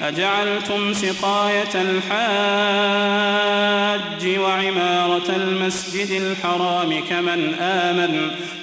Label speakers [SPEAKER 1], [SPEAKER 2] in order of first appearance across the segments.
[SPEAKER 1] أجعلتم سقاية الحاج وعمارة المسجد الحرام كمن آمن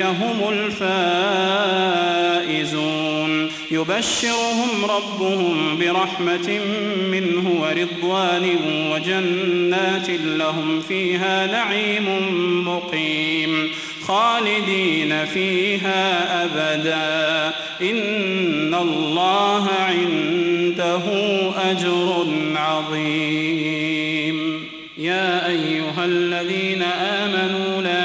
[SPEAKER 1] هم الفائزون. يبشرهم ربهم برحمة منه ورضوان وجنات لهم فيها نعيم مقيم. خالدين فيها أبدا. إن الله عنده أجر عظيم. يا أيها الذين آمنوا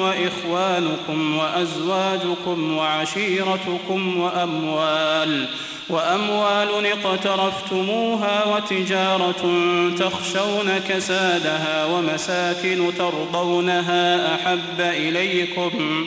[SPEAKER 1] وإخوانكم وأزواجكم وعشيرتكم وأموال وأموال اقترفتموها وتجارة تخشون كسادها ومساكن ترضونها أحب إليكم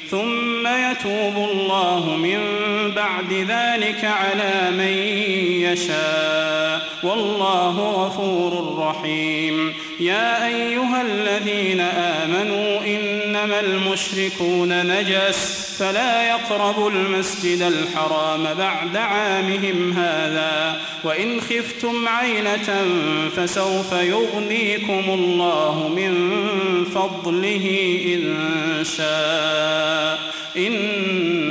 [SPEAKER 1] ثم يتوب الله من بعد ذلك على من يشاء. والله غفور رحيم. يا أيها الذين آمنوا إنما المشركون نجس فلا يقربوا المسجد الحرام بعد عامهم هذا. وإن خفتم عيلة فسوف يغنيكم الله من فضله إن شاء. إن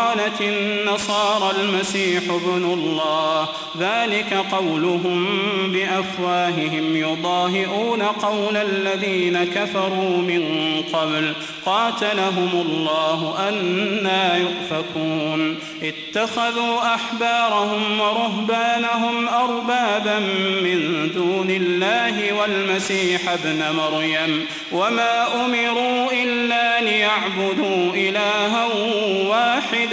[SPEAKER 1] وقالت النصارى المسيح ابن الله. ذلك قولهم بأفواههم. يضاهئون قول الذين كفروا من قبل. قاتلهم الله أنا يؤفكون. اتخذوا أحبارهم ورهبانهم أربابا من دون الله والمسيح ابن مريم. وما أمروا إلا ليعبدوا إلها